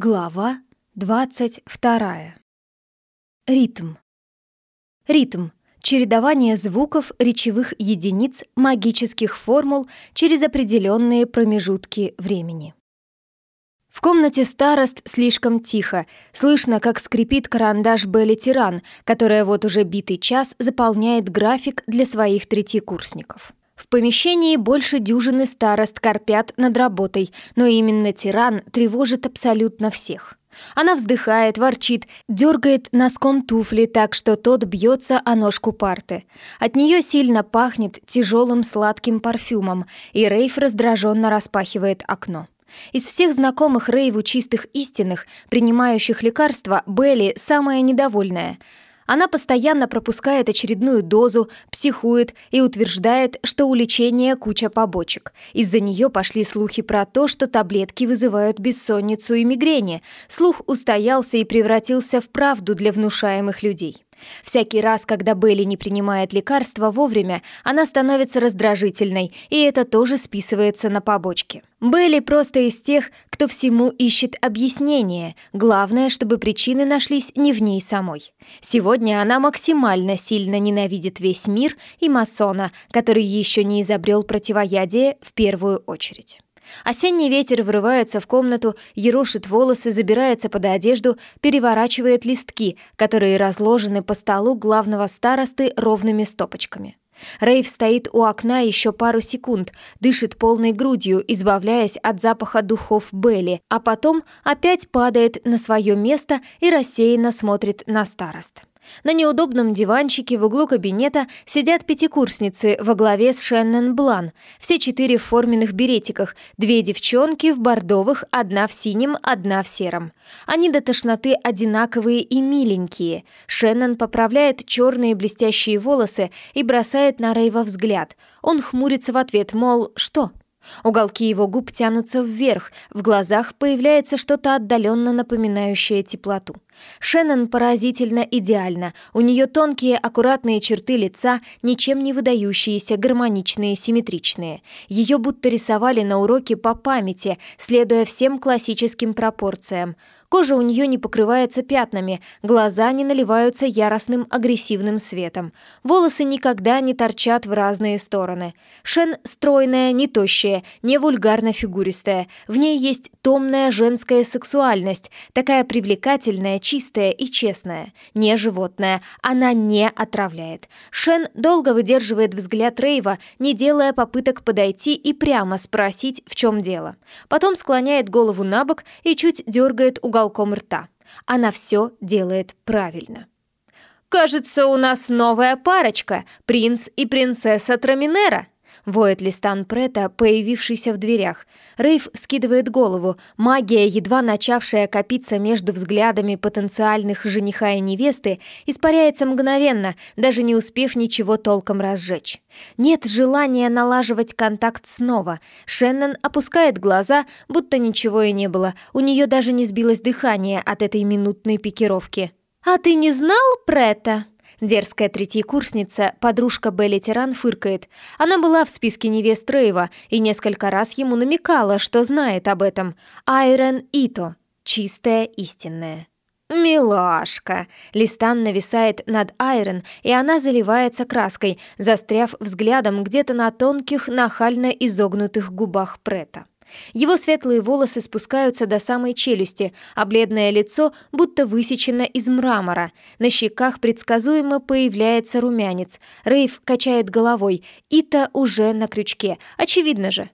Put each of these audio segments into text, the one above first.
Глава 22. Ритм. Ритм — чередование звуков, речевых единиц, магических формул через определенные промежутки времени. В комнате старост слишком тихо. Слышно, как скрипит карандаш Белли Тиран, которая вот уже битый час заполняет график для своих третьекурсников. В помещении больше дюжины старост корпят над работой, но именно тиран тревожит абсолютно всех. Она вздыхает, ворчит, дергает носком туфли так, что тот бьется о ножку парты. От нее сильно пахнет тяжелым сладким парфюмом, и Рейф раздраженно распахивает окно. Из всех знакомых Рейву чистых истинных, принимающих лекарства, Белли самая недовольная — она постоянно пропускает очередную дозу, психует и утверждает, что у лечения куча побочек. Из-за нее пошли слухи про то, что таблетки вызывают бессонницу и мигрени. Слух устоялся и превратился в правду для внушаемых людей. Всякий раз, когда Белли не принимает лекарства вовремя, она становится раздражительной, и это тоже списывается на побочки. Белли просто из тех, кто всему ищет объяснение. Главное, чтобы причины нашлись не в ней самой. Сегодня она максимально сильно ненавидит весь мир и масона, который еще не изобрел противоядие в первую очередь. Осенний ветер врывается в комнату, ерошит волосы, забирается под одежду, переворачивает листки, которые разложены по столу главного старосты ровными стопочками. Рейв стоит у окна еще пару секунд, дышит полной грудью, избавляясь от запаха духов Белли, а потом опять падает на свое место и рассеянно смотрит на старост. На неудобном диванчике в углу кабинета сидят пятикурсницы во главе с Шеннон Блан. Все четыре в форменных беретиках, две девчонки в бордовых, одна в синем, одна в сером. Они до тошноты одинаковые и миленькие. Шеннон поправляет черные блестящие волосы и бросает на Рейва взгляд. Он хмурится в ответ, мол, что? Уголки его губ тянутся вверх, в глазах появляется что-то отдаленно напоминающее теплоту. Шеннон поразительно идеальна. У нее тонкие, аккуратные черты лица, ничем не выдающиеся, гармоничные, симметричные. Ее будто рисовали на уроке по памяти, следуя всем классическим пропорциям. Кожа у нее не покрывается пятнами, глаза не наливаются яростным агрессивным светом. Волосы никогда не торчат в разные стороны. Шен стройная, не тощая, не вульгарно фигуристая. В ней есть томная женская сексуальность, такая привлекательная, чистая и честная. Не животное, она не отравляет. Шен долго выдерживает взгляд Рейва, не делая попыток подойти и прямо спросить, в чем дело. Потом склоняет голову на бок и чуть дергает уголком рта. Она все делает правильно. «Кажется, у нас новая парочка, принц и принцесса Траминера», воет Листан Прета, появившийся в дверях. Рейв вскидывает голову. Магия, едва начавшая копиться между взглядами потенциальных жениха и невесты, испаряется мгновенно, даже не успев ничего толком разжечь. Нет желания налаживать контакт снова. Шеннон опускает глаза, будто ничего и не было. У нее даже не сбилось дыхание от этой минутной пикировки. «А ты не знал, Прета?» Дерзкая третьекурсница, подружка Белли Тиран, фыркает. Она была в списке невест Рейва и несколько раз ему намекала, что знает об этом. Айрен Ито. Чистая истинная. «Милашка!» Листан нависает над Айрон, и она заливается краской, застряв взглядом где-то на тонких, нахально изогнутых губах Прета. Его светлые волосы спускаются до самой челюсти, а бледное лицо будто высечено из мрамора. На щеках предсказуемо появляется румянец. Рейв качает головой. Ита уже на крючке. Очевидно же.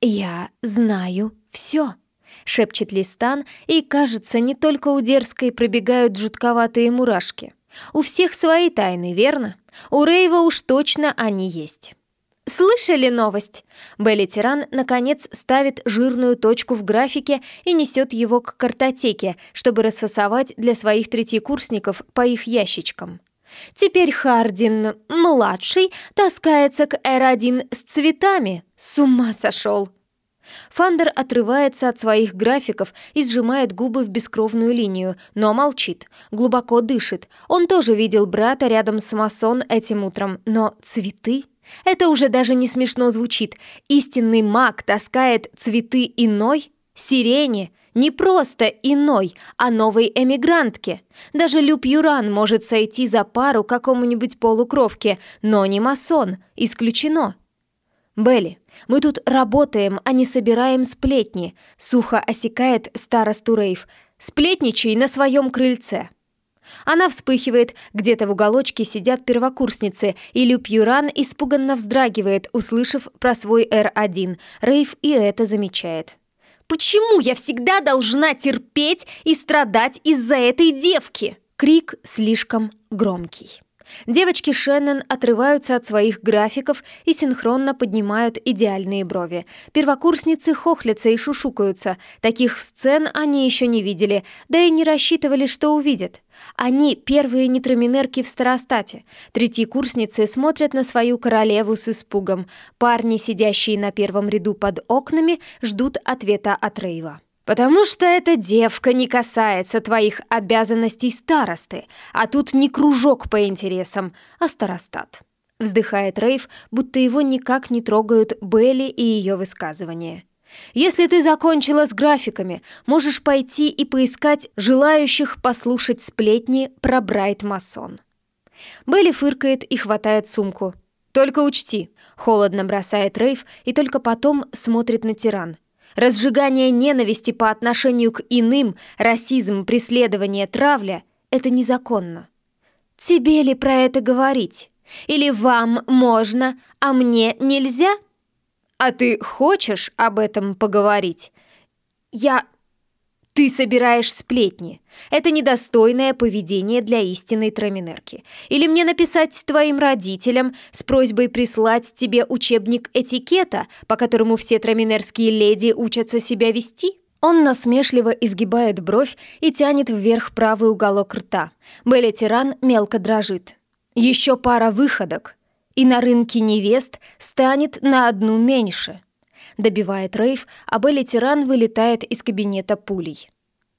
«Я знаю все», — шепчет Листан, и, кажется, не только у дерзкой пробегают жутковатые мурашки. У всех свои тайны, верно? У Рейва уж точно они есть. «Слышали новость?» Белли Тиран, наконец, ставит жирную точку в графике и несет его к картотеке, чтобы расфасовать для своих третьекурсников по их ящичкам. Теперь Хардин, младший, таскается к Р1 с цветами. С ума сошел! Фандер отрывается от своих графиков и сжимает губы в бескровную линию, но молчит, глубоко дышит. Он тоже видел брата рядом с масон этим утром, но цветы... Это уже даже не смешно звучит. Истинный маг таскает цветы иной? Сирени? Не просто иной, а новой эмигрантке. Даже Люб Юран может сойти за пару какому-нибудь полукровке, но не масон. Исключено. Белли, мы тут работаем, а не собираем сплетни», — сухо осекает старосту Рейв. «Сплетничай на своем крыльце». Она вспыхивает, где-то в уголочке сидят первокурсницы, и Люб Юран испуганно вздрагивает, услышав про свой Р-1. Рейв и это замечает. Почему я всегда должна терпеть и страдать из-за этой девки?» Крик слишком громкий. Девочки Шеннон отрываются от своих графиков и синхронно поднимают идеальные брови. Первокурсницы хохлятся и шушукаются. Таких сцен они еще не видели, да и не рассчитывали, что увидят. Они первые нитроминерки в старостате. Третьекурсницы смотрят на свою королеву с испугом. Парни, сидящие на первом ряду под окнами, ждут ответа от Рейва. «Потому что эта девка не касается твоих обязанностей старосты, а тут не кружок по интересам, а старостат». Вздыхает Рейв, будто его никак не трогают Белли и ее высказывания. Если ты закончила с графиками, можешь пойти и поискать желающих послушать сплетни про Брайт Масон. Белли фыркает и хватает сумку. «Только учти», — холодно бросает Рейв и только потом смотрит на тиран. «Разжигание ненависти по отношению к иным, расизм, преследование, травля — это незаконно». «Тебе ли про это говорить? Или вам можно, а мне нельзя?» «А ты хочешь об этом поговорить?» «Я...» «Ты собираешь сплетни. Это недостойное поведение для истинной траминерки. Или мне написать твоим родителям с просьбой прислать тебе учебник этикета, по которому все траминерские леди учатся себя вести?» Он насмешливо изгибает бровь и тянет вверх правый уголок рта. Белли Тиран мелко дрожит. «Еще пара выходок, и на рынке невест станет на одну меньше. Добивает Рейв, а Белли Тиран вылетает из кабинета пулей.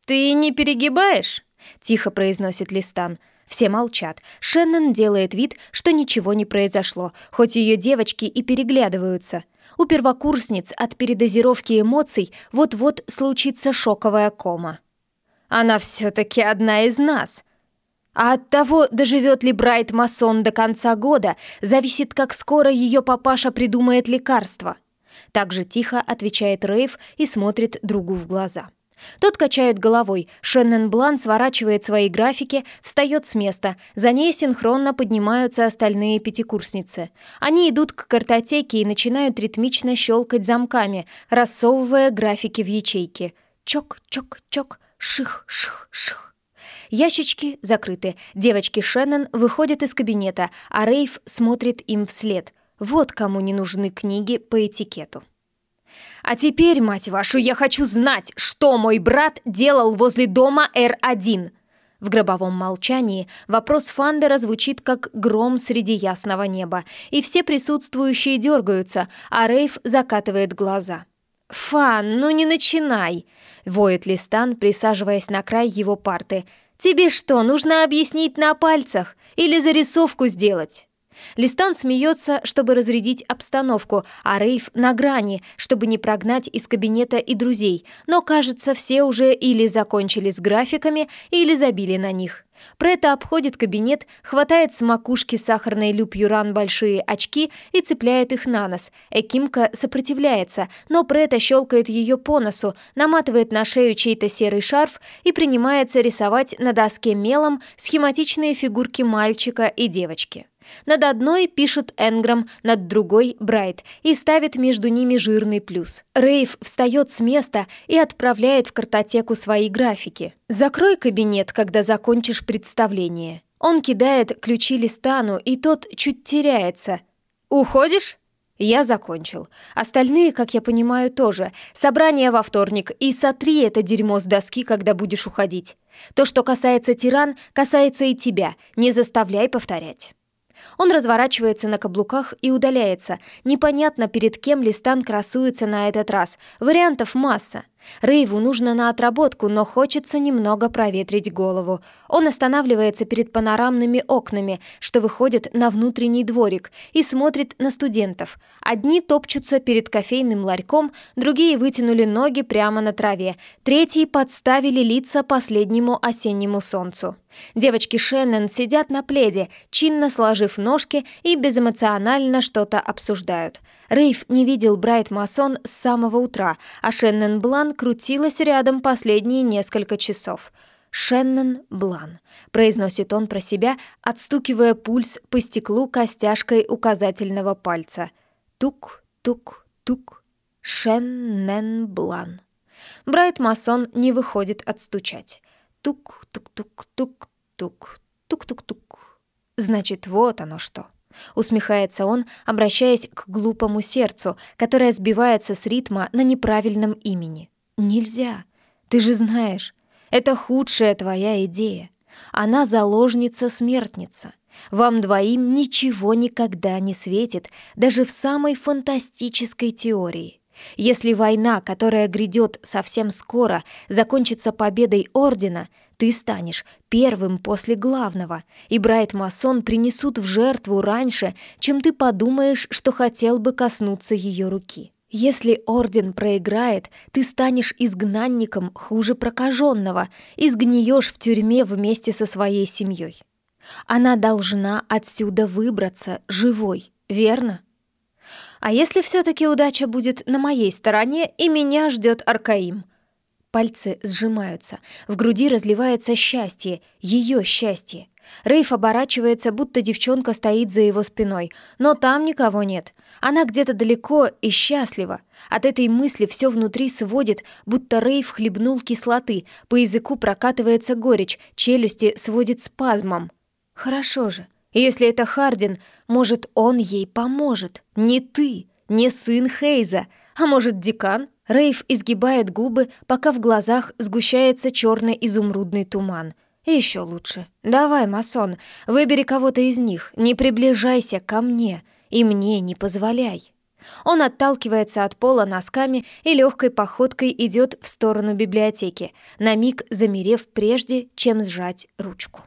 «Ты не перегибаешь?» — тихо произносит Листан. Все молчат. Шеннон делает вид, что ничего не произошло, хоть ее девочки и переглядываются. У первокурсниц от передозировки эмоций вот-вот случится шоковая кома. «Она все-таки одна из нас», а от того, доживет ли Брайт Масон до конца года, зависит, как скоро ее папаша придумает лекарство. Так же тихо отвечает Рейв и смотрит другу в глаза. Тот качает головой, Шеннон Блан сворачивает свои графики, встает с места, за ней синхронно поднимаются остальные пятикурсницы. Они идут к картотеке и начинают ритмично щелкать замками, рассовывая графики в ячейки. Чок-чок-чок, ших-ших-ших. Ящички закрыты. Девочки Шеннон выходят из кабинета, а Рейв смотрит им вслед. Вот кому не нужны книги по этикету. «А теперь, мать вашу, я хочу знать, что мой брат делал возле дома Р-1!» В гробовом молчании вопрос Фандера звучит как гром среди ясного неба, и все присутствующие дергаются, а Рейв закатывает глаза. «Фан, ну не начинай!» — воет Листан, присаживаясь на край его парты — «Тебе что, нужно объяснить на пальцах или зарисовку сделать?» Листан смеется, чтобы разрядить обстановку, а Рейв на грани, чтобы не прогнать из кабинета и друзей, но, кажется, все уже или закончили с графиками, или забили на них. Прета обходит кабинет, хватает с макушки сахарной люпюран большие очки и цепляет их на нос. Экимка сопротивляется, но Прета щелкает ее по носу, наматывает на шею чей-то серый шарф и принимается рисовать на доске мелом схематичные фигурки мальчика и девочки. Над одной пишет Энграм, над другой — Брайт, и ставит между ними жирный плюс. Рейв встает с места и отправляет в картотеку свои графики. «Закрой кабинет, когда закончишь представление». Он кидает ключи Листану, и тот чуть теряется. «Уходишь?» Я закончил. Остальные, как я понимаю, тоже. Собрание во вторник, и сотри это дерьмо с доски, когда будешь уходить. То, что касается тиран, касается и тебя. Не заставляй повторять. Он разворачивается на каблуках и удаляется. Непонятно, перед кем Листан красуется на этот раз. Вариантов масса. Рейву нужно на отработку, но хочется немного проветрить голову. Он останавливается перед панорамными окнами, что выходят на внутренний дворик, и смотрит на студентов. Одни топчутся перед кофейным ларьком, другие вытянули ноги прямо на траве, третьи подставили лица последнему осеннему солнцу. Девочки Шеннон сидят на пледе, чинно сложив ножки и безэмоционально что-то обсуждают. Рейв не видел Брайт Масон с самого утра, а Шеннон Блан крутилась рядом последние несколько часов. «Шеннон Блан», — произносит он про себя, отстукивая пульс по стеклу костяшкой указательного пальца. Тук-тук-тук. Шеннон Блан. Брайт Масон не выходит отстучать. Тук-тук-тук-тук-тук. Тук-тук-тук. Значит, вот оно что. Усмехается он, обращаясь к глупому сердцу, которое сбивается с ритма на неправильном имени. Нельзя. Ты же знаешь, это худшая твоя идея. Она заложница-смертница. Вам двоим ничего никогда не светит, даже в самой фантастической теории. Если война, которая грядет совсем скоро, закончится победой Ордена, ты станешь первым после главного, и Брайт-масон принесут в жертву раньше, чем ты подумаешь, что хотел бы коснуться ее руки. Если Орден проиграет, ты станешь изгнанником хуже прокаженного и сгниешь в тюрьме вместе со своей семьей. Она должна отсюда выбраться живой, верно? А если все-таки удача будет на моей стороне, и меня ждет Аркаим? Пальцы сжимаются, в груди разливается счастье, ее счастье. Рейф оборачивается, будто девчонка стоит за его спиной, но там никого нет. Она где-то далеко и счастлива. От этой мысли все внутри сводит, будто Рейф хлебнул кислоты, по языку прокатывается горечь, челюсти сводит спазмом. Хорошо же. Если это Хардин, может, он ей поможет. Не ты, не сын Хейза, а может, декан? Рейв изгибает губы, пока в глазах сгущается черный изумрудный туман. Еще лучше. Давай, масон, выбери кого-то из них, не приближайся ко мне, и мне не позволяй. Он отталкивается от пола носками и легкой походкой идет в сторону библиотеки, на миг замерев прежде, чем сжать ручку.